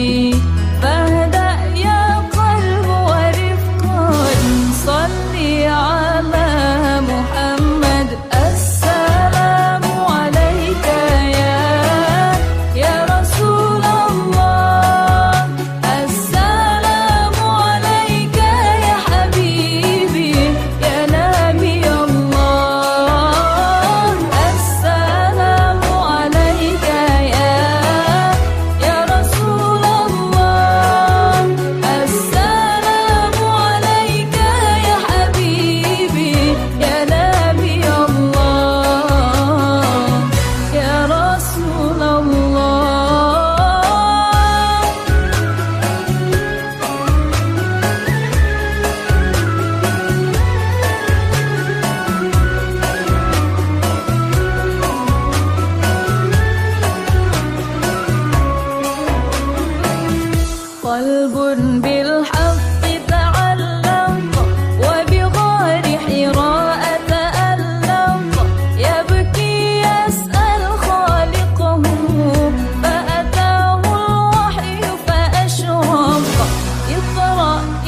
الرحيم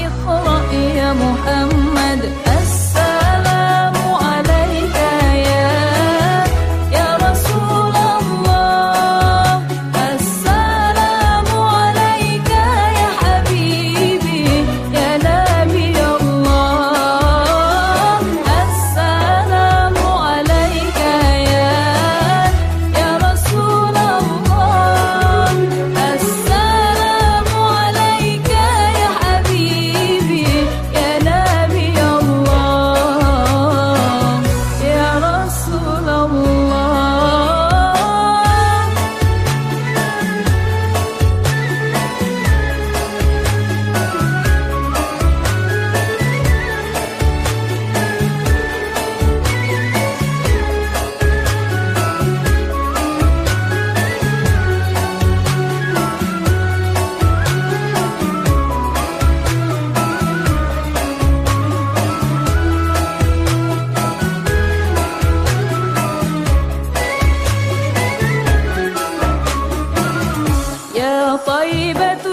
اقرأ يا محمد. طيبة